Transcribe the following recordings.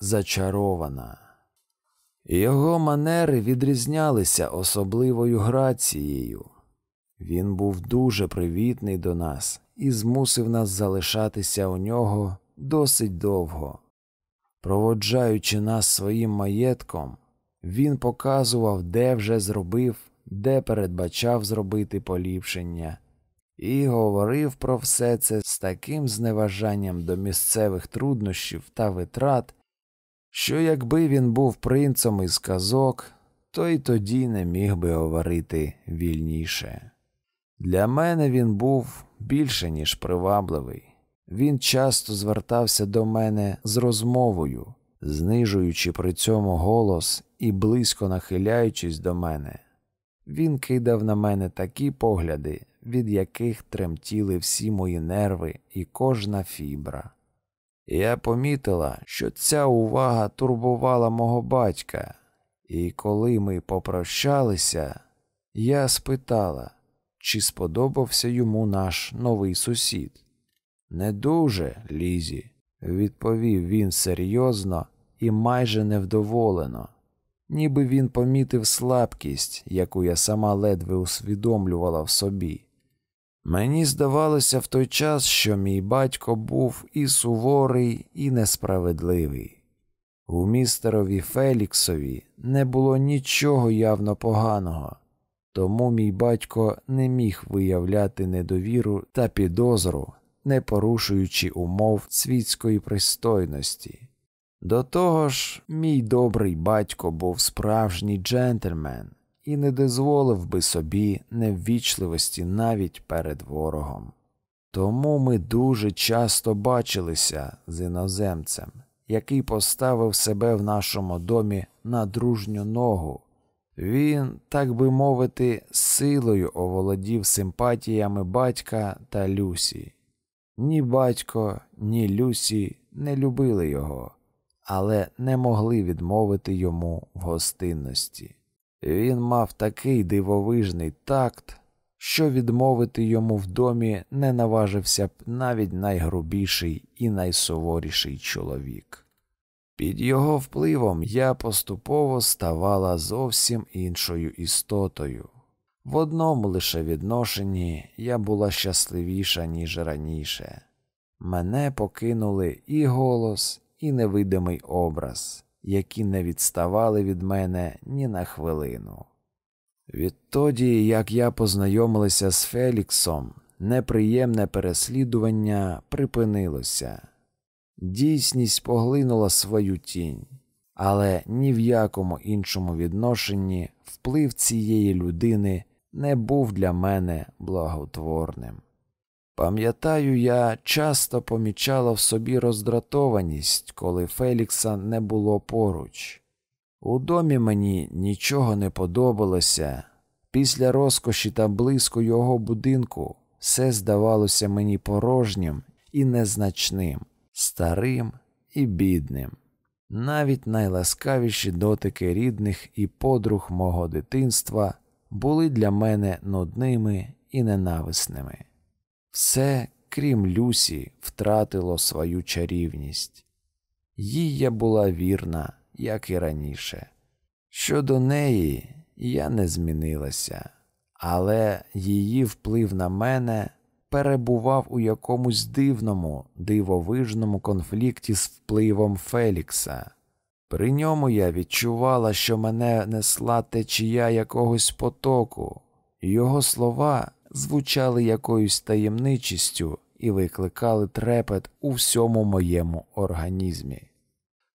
зачарована. Його манери відрізнялися особливою грацією. Він був дуже привітний до нас і змусив нас залишатися у нього досить довго. Проводжаючи нас своїм маєтком, він показував, де вже зробив, де передбачав зробити поліпшення, і говорив про все це з таким зневажанням до місцевих труднощів та витрат, що якби він був принцем із казок, то й тоді не міг би говорити вільніше. Для мене він був більше, ніж привабливий. Він часто звертався до мене з розмовою, знижуючи при цьому голос і близько нахиляючись до мене. Він кидав на мене такі погляди, від яких тремтіли всі мої нерви і кожна фібра. Я помітила, що ця увага турбувала мого батька, і коли ми попрощалися, я спитала, чи сподобався йому наш новий сусід. Не дуже, Лізі, відповів він серйозно і майже невдоволено, ніби він помітив слабкість, яку я сама ледве усвідомлювала в собі. Мені здавалося в той час, що мій батько був і суворий, і несправедливий. У містерові Феліксові не було нічого явно поганого, тому мій батько не міг виявляти недовіру та підозру, не порушуючи умов світської пристойності. До того ж, мій добрий батько був справжній джентльмен і не дозволив би собі неввічливості навіть перед ворогом. Тому ми дуже часто бачилися з іноземцем, який поставив себе в нашому домі на дружню ногу. Він, так би мовити, силою оволодів симпатіями батька та Люсі. Ні батько, ні Люсі не любили його, але не могли відмовити йому в гостинності. Він мав такий дивовижний такт, що відмовити йому в домі не наважився б навіть найгрубіший і найсуворіший чоловік. Під його впливом я поступово ставала зовсім іншою істотою. В одному лише відношенні я була щасливіша, ніж раніше. Мене покинули і голос, і невидимий образ, які не відставали від мене ні на хвилину. Відтоді, як я познайомилася з Феліксом, неприємне переслідування припинилося. Дійсність поглинула свою тінь, але ні в якому іншому відношенні вплив цієї людини не був для мене благотворним. Пам'ятаю, я часто помічала в собі роздратованість, коли Фелікса не було поруч. У домі мені нічого не подобалося. Після розкоші та блиску його будинку все здавалося мені порожнім і незначним, старим і бідним. Навіть найласкавіші дотики рідних і подруг мого дитинства були для мене нудними і ненависними. Все, крім Люсі, втратило свою чарівність. Їй я була вірна, як і раніше. Щодо неї я не змінилася, але її вплив на мене перебував у якомусь дивному, дивовижному конфлікті з впливом Фелікса. При ньому я відчувала, що мене несла течія якогось потоку, його слова звучали якоюсь таємничістю і викликали трепет у всьому моєму організмі.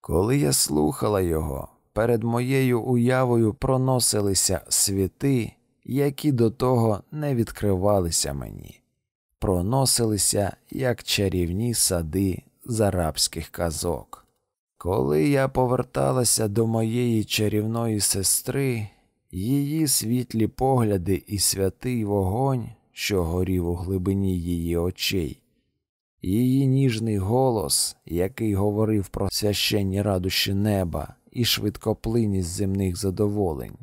Коли я слухала його, перед моєю уявою проносилися світи, які до того не відкривалися мені, проносилися як чарівні сади з арабських казок. Коли я поверталася до моєї чарівної сестри, Її світлі погляди і святий вогонь, що горів у глибині її очей, її ніжний голос, який говорив про священні радощі неба і швидкоплинність земних задоволень,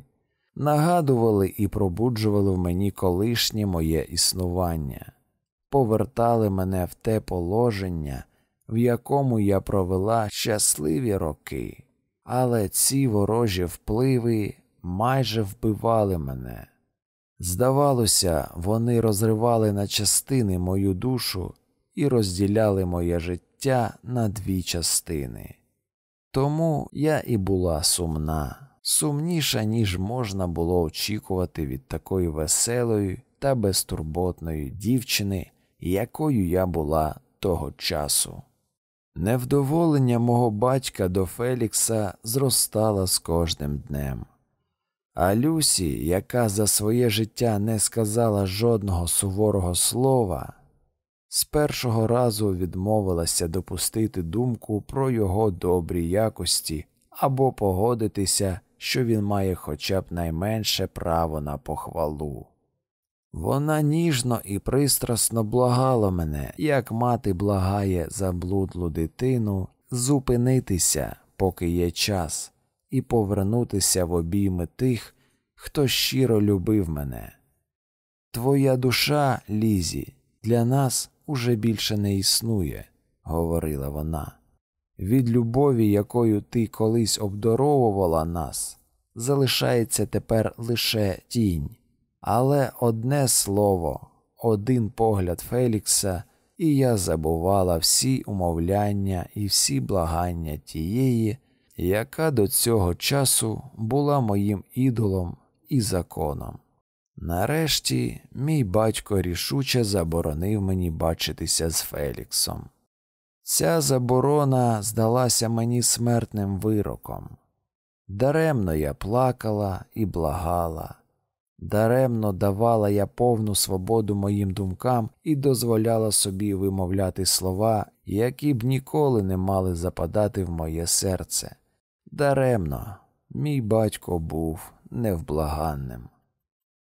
нагадували і пробуджували в мені колишнє моє існування, повертали мене в те положення, в якому я провела щасливі роки, але ці ворожі впливи майже вбивали мене. Здавалося, вони розривали на частини мою душу і розділяли моє життя на дві частини. Тому я і була сумна, сумніша, ніж можна було очікувати від такої веселої та безтурботної дівчини, якою я була того часу. Невдоволення мого батька до Фелікса зростало з кожним днем. А Люсі, яка за своє життя не сказала жодного суворого слова, з першого разу відмовилася допустити думку про його добрі якості або погодитися, що він має хоча б найменше право на похвалу. Вона ніжно і пристрасно благала мене, як мати благає заблудлу дитину, зупинитися, поки є час, і повернутися в обійми тих, хто щиро любив мене. Твоя душа, Лізі, для нас уже більше не існує, говорила вона. Від любові, якою ти колись обдаровувала нас, залишається тепер лише тінь. Але одне слово, один погляд Фелікса, і я забувала всі умовляння і всі благання тієї, яка до цього часу була моїм ідолом і законом. Нарешті мій батько рішуче заборонив мені бачитися з Феліксом. Ця заборона здалася мені смертним вироком. Даремно я плакала і благала. Даремно давала я повну свободу моїм думкам і дозволяла собі вимовляти слова, які б ніколи не мали западати в моє серце. Даремно, мій батько був невблаганним.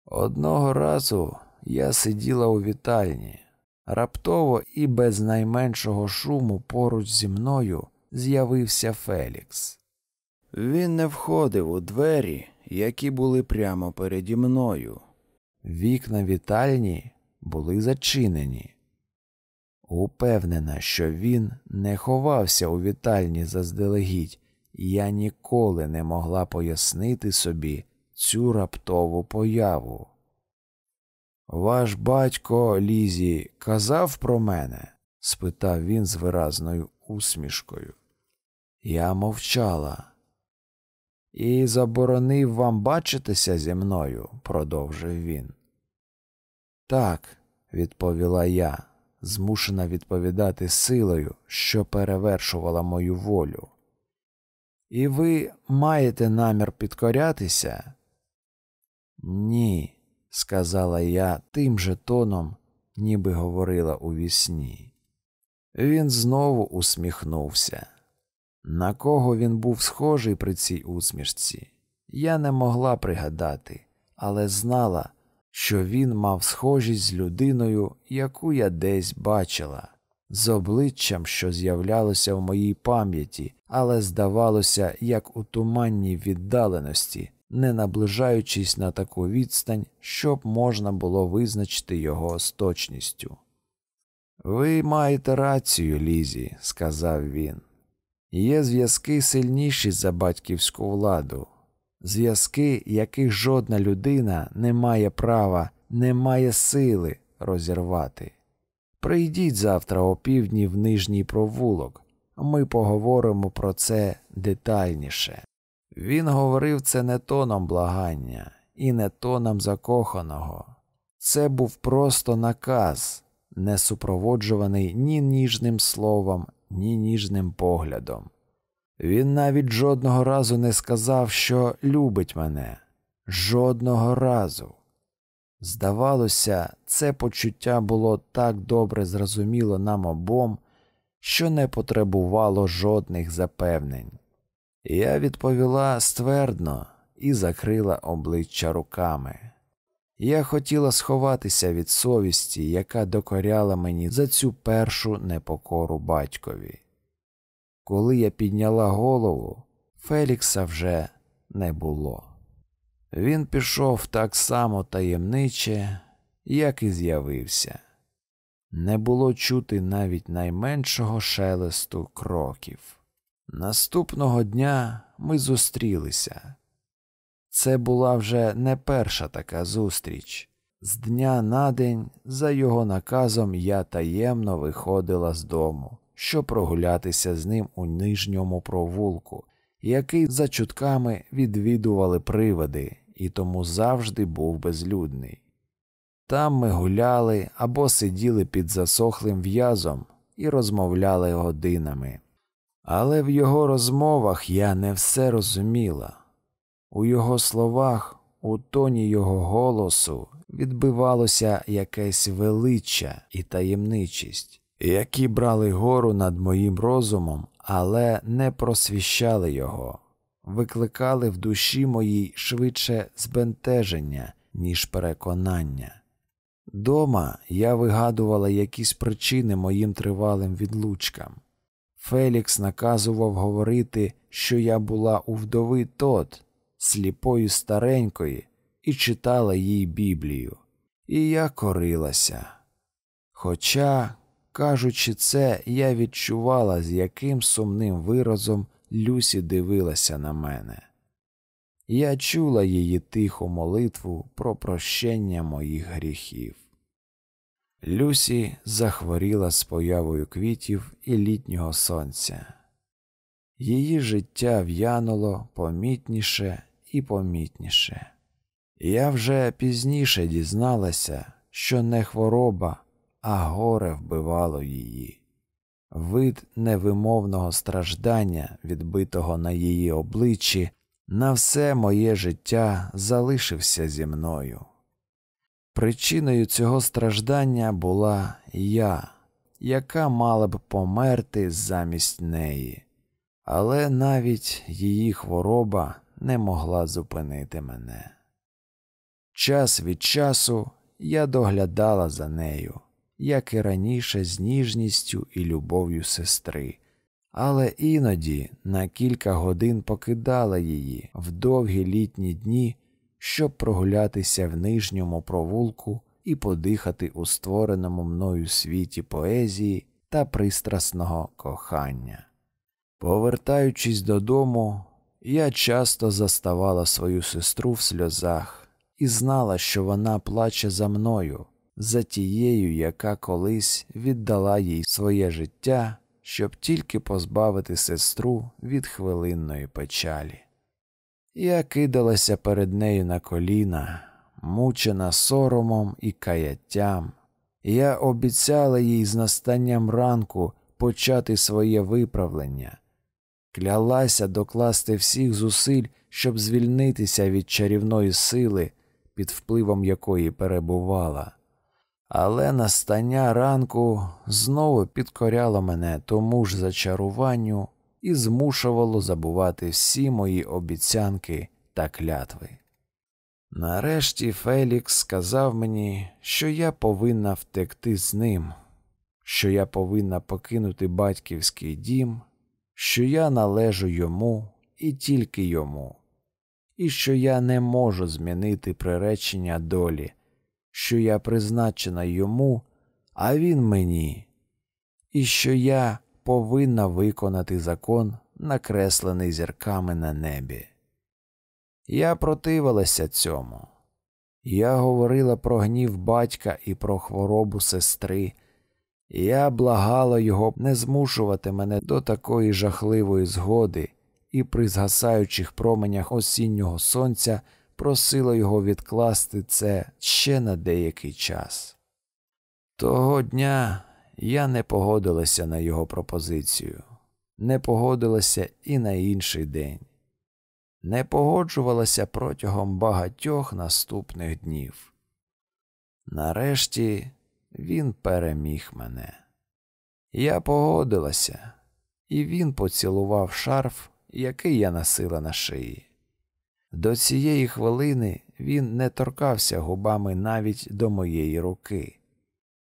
Одного разу я сиділа у вітальні. Раптово і без найменшого шуму поруч зі мною з'явився Фелікс. Він не входив у двері які були прямо переді мною. Вікна вітальні були зачинені. Упевнена, що він не ховався у вітальні заздалегідь, я ніколи не могла пояснити собі цю раптову появу. Ваш батько Лізі казав про мене? спитав він з виразною усмішкою. Я мовчала. І заборонив вам бачитися зі мною, продовжив він. Так, відповіла я, змушена відповідати силою, що перевершувала мою волю. І ви маєте намір підкорятися? Ні, сказала я тим же тоном, ніби говорила у вісні. Він знову усміхнувся. На кого він був схожий при цій усмішці, я не могла пригадати, але знала, що він мав схожість з людиною, яку я десь бачила, з обличчям, що з'являлося в моїй пам'яті, але здавалося, як у туманній віддаленості, не наближаючись на таку відстань, щоб можна було визначити його з точністю. Ви маєте рацію, Лізі, сказав він. Є зв'язки сильніші за батьківську владу, зв'язки, яких жодна людина не має права, не має сили розірвати. Прийдіть завтра о півдні в нижній провулок, ми поговоримо про це детальніше. Він говорив це не тоном благання і не тоном закоханого. Це був просто наказ, не супроводжуваний ні ніжним словом, ні ніжним поглядом. Він навіть жодного разу не сказав, що любить мене, жодного разу. Здавалося, це почуття було так добре зрозуміло нам обом, що не потребувало жодних запевнень. Я відповіла ствердно і закрила обличчя руками. Я хотіла сховатися від совісті, яка докоряла мені за цю першу непокору батькові. Коли я підняла голову, Фелікса вже не було. Він пішов так само таємниче, як і з'явився. не було чути навіть найменшого шелесту кроків. Наступного дня ми зустрілися. Це була вже не перша така зустріч. З дня на день, за його наказом, я таємно виходила з дому, щоб прогулятися з ним у нижньому провулку, який за чутками відвідували приводи, і тому завжди був безлюдний. Там ми гуляли або сиділи під засохлим в'язом і розмовляли годинами. Але в його розмовах я не все розуміла. У його словах, у тоні його голосу відбивалося якесь величчя і таємничість, які брали гору над моїм розумом, але не просвіщали його, викликали в душі моїй швидше збентеження, ніж переконання. Дома я вигадувала якісь причини моїм тривалим відлучкам. Фелікс наказував говорити, що я була у вдови тот, сліпої старенької, і читала їй Біблію, і я корилася. Хоча, кажучи це, я відчувала, з яким сумним виразом Люсі дивилася на мене. Я чула її тиху молитву про прощення моїх гріхів. Люсі захворіла з появою квітів і літнього сонця. Її життя в'януло помітніше і помітніше. Я вже пізніше дізналася, що не хвороба, а горе вбивало її. Вид невимовного страждання, відбитого на її обличчі, на все моє життя залишився зі мною. Причиною цього страждання була я, яка мала б померти замість неї, але навіть її хвороба не могла зупинити мене. Час від часу я доглядала за нею, як і раніше, з ніжністю і любов'ю сестри, але іноді на кілька годин покидала її в довгі літні дні щоб прогулятися в нижньому провулку і подихати у створеному мною світі поезії та пристрасного кохання. Повертаючись додому, я часто заставала свою сестру в сльозах і знала, що вона плаче за мною, за тією, яка колись віддала їй своє життя, щоб тільки позбавити сестру від хвилинної печалі. Я кидалася перед нею на коліна, мучена соромом і каяттям. Я обіцяла їй з настанням ранку почати своє виправлення, клялася докласти всіх зусиль, щоб звільнитися від чарівної сили, під впливом якої перебувала. Але настання ранку знову підкоряло мене тому ж зачаруванню, і змушувало забувати всі мої обіцянки та клятви. Нарешті Фелікс сказав мені, що я повинна втекти з ним, що я повинна покинути батьківський дім, що я належу йому і тільки йому, і що я не можу змінити приречення долі, що я призначена йому, а він мені, і що я повинна виконати закон, накреслений зірками на небі. Я противилася цьому. Я говорила про гнів батька і про хворобу сестри, я благала його не змушувати мене до такої жахливої згоди і при згасаючих променях осіннього сонця просила його відкласти це ще на деякий час. Того дня я не погодилася на його пропозицію, не погодилася і на інший день, не погоджувалася протягом багатьох наступних днів. Нарешті він переміг мене. Я погодилася, і він поцілував шарф, який я носила на шиї. До цієї хвилини він не торкався губами навіть до моєї руки.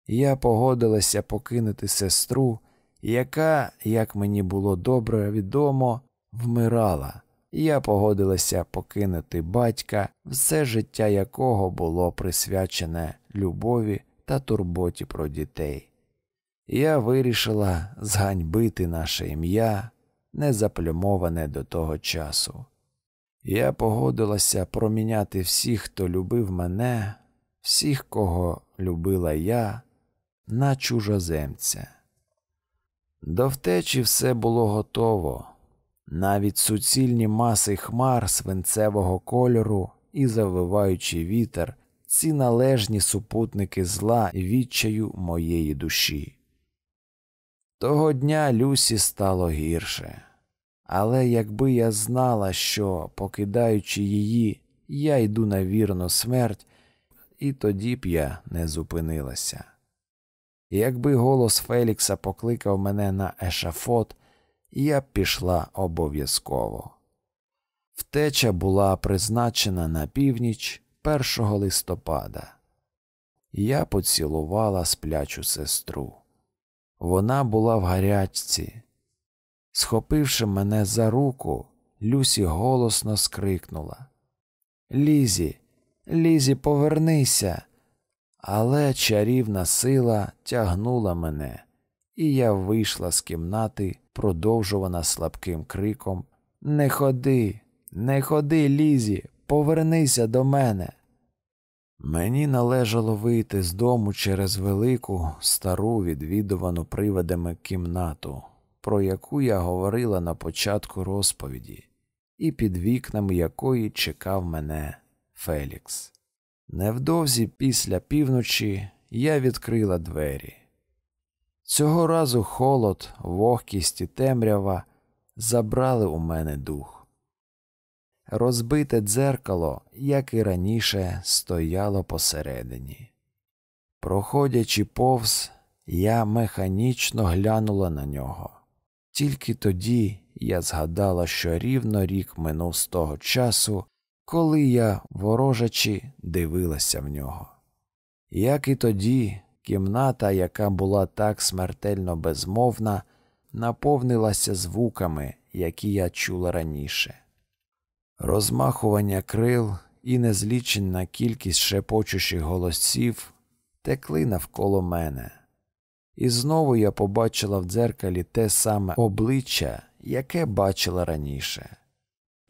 Я погодилася покинути сестру, яка, як мені було добре відомо, вмирала. Я погодилася покинути батька, все життя якого було присвячене любові та турботі про дітей. я вирішила зганьбити наше ім'я, не заплюмоване до того часу. Я погодилася проміняти всіх, хто любив мене, всіх, кого любила я, на чужоземця. До втечі все було готово, навіть суцільні маси хмар свинцевого кольору і завиваючий вітер, ці належні супутники зла і відчаю моєї душі. Того дня Люсі стало гірше, але якби я знала, що, покидаючи її, я йду на вірну смерть, і тоді б я не зупинилася. Якби голос Фелікса покликав мене на ешафот, я б пішла обов'язково. Втеча була призначена на північ 1 листопада. Я поцілувала сплячу сестру. Вона була в гарячці. Схопивши мене за руку, Люсі голосно скрикнула Лізі, Лізі, повернися. Але чарівна сила тягнула мене, і я вийшла з кімнати, продовжувана слабким криком Не ходи, не ходи, Лізі, повернися до мене. Мені належало вийти з дому через велику, стару, відвідувану привидами кімнату, про яку я говорила на початку розповіді, і під вікнами якої чекав мене Фелікс. Невдовзі після півночі я відкрила двері. Цього разу холод, вогкість і темрява забрали у мене дух. Розбите дзеркало, як і раніше, стояло посередині. Проходячи повз, я механічно глянула на нього. Тільки тоді я згадала, що рівно рік минув з того часу, коли я, ворожачи, дивилася в нього. Як і тоді, кімната, яка була так смертельно безмовна, наповнилася звуками, які я чула раніше. Розмахування крил і незліченна кількість шепочущих голосів текли навколо мене. І знову я побачила в дзеркалі те саме обличчя, яке бачила раніше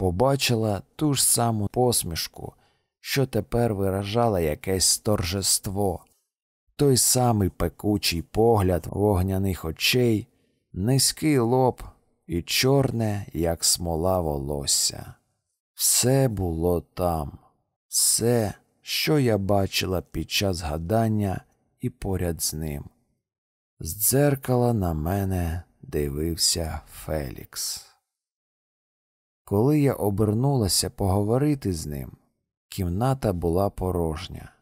побачила ту ж саму посмішку, що тепер виражала якесь торжество, той самий пекучий погляд вогняних очей, низький лоб і чорне, як смола волосся. Все було там, все, що я бачила під час гадання і поряд з ним. З дзеркала на мене дивився Фелікс. Коли я обернулася поговорити з ним, кімната була порожня,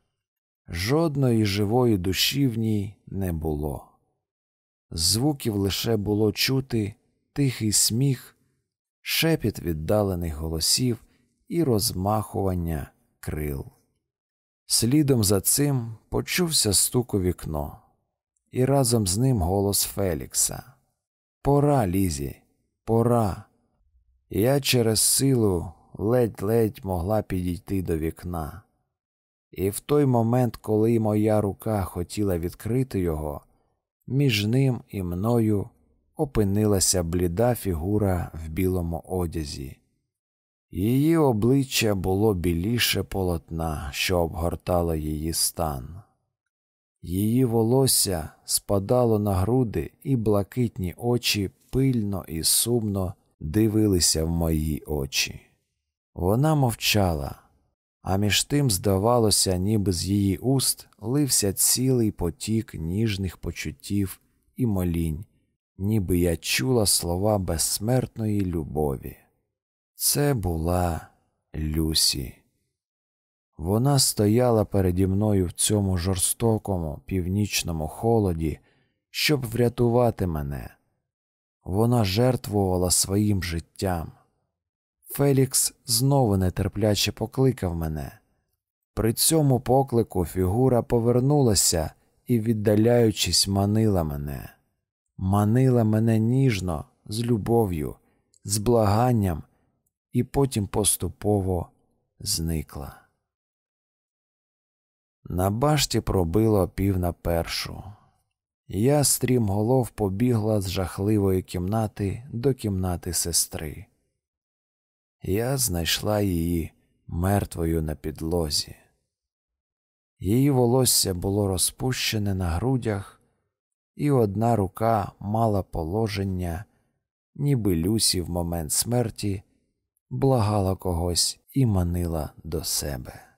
жодної живої душі в ній не було. Звуків лише було чути тихий сміх, шепіт віддалених голосів і розмахування крил. Слідом за цим почувся стук у вікно, і разом з ним голос Фелікса Пора, Лізі, пора. Я через силу ледь-ледь могла підійти до вікна, і в той момент, коли моя рука хотіла відкрити його, між ним і мною опинилася бліда фігура в білому одязі. Її обличчя було біліше полотна, що обгортало її стан. Її волосся спадало на груди, і блакитні очі пильно і сумно дивилися в мої очі. Вона мовчала, а між тим, здавалося, ніби з її уст лився цілий потік ніжних почуттів і молінь, ніби я чула слова безсмертної любові. Це була Люсі. Вона стояла переді мною в цьому жорстокому північному холоді, щоб врятувати мене. Вона жертвувала своїм життям. Фелікс знову нетерпляче покликав мене. При цьому поклику фігура повернулася і, віддаляючись, манила мене, манила мене ніжно, з любов'ю, з благанням, і потім поступово зникла. На башті пробило пів на першу. Я стрімголов побігла з жахливої кімнати до кімнати сестри. Я знайшла її мертвою на підлозі. Її волосся було розпущене на грудях, і одна рука мала положення, ніби Люсі в момент смерті благала когось і манила до себе.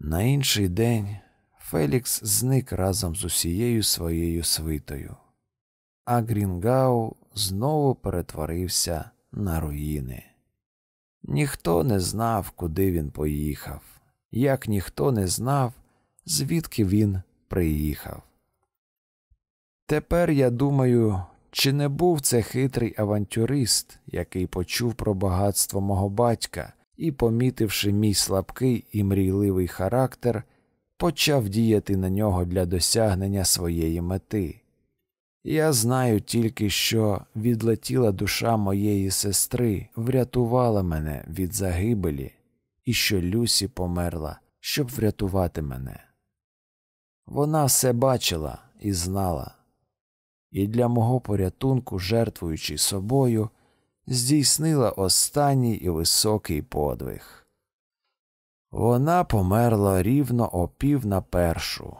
На інший день Фелікс зник разом з усією своєю свитою, а Грінгау знову перетворився на руїни. Ніхто не знав, куди він поїхав, як ніхто не знав, звідки він приїхав. Тепер я думаю, чи не був це хитрий авантюрист, який почув про багатство мого батька і, помітивши мій слабкий і мрійливий характер, почав діяти на нього для досягнення своєї мети. Я знаю тільки, що відлетіла душа моєї сестри, врятувала мене від загибелі, і що Люсі померла, щоб врятувати мене. Вона все бачила і знала, і для мого порятунку, жертвуючи собою, здійснила останній і високий подвиг. Вона померла рівно о пів на першу,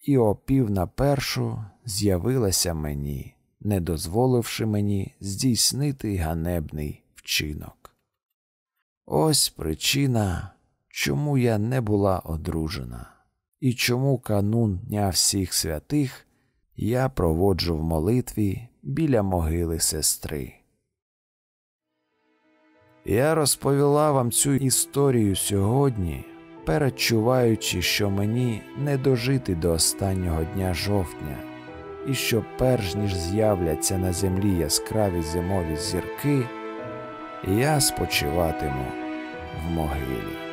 і о пів на першу з'явилася мені, не дозволивши мені здійснити ганебний вчинок. Ось причина, чому я не була одружена, і чому канун Дня всіх святих я проводжу в молитві біля могили сестри. Я розповіла вам цю історію сьогодні, передчуваючи, що мені не дожити до останнього дня жовтня, і що перш ніж з'являться на землі яскраві зимові зірки, я спочиватиму в могилі.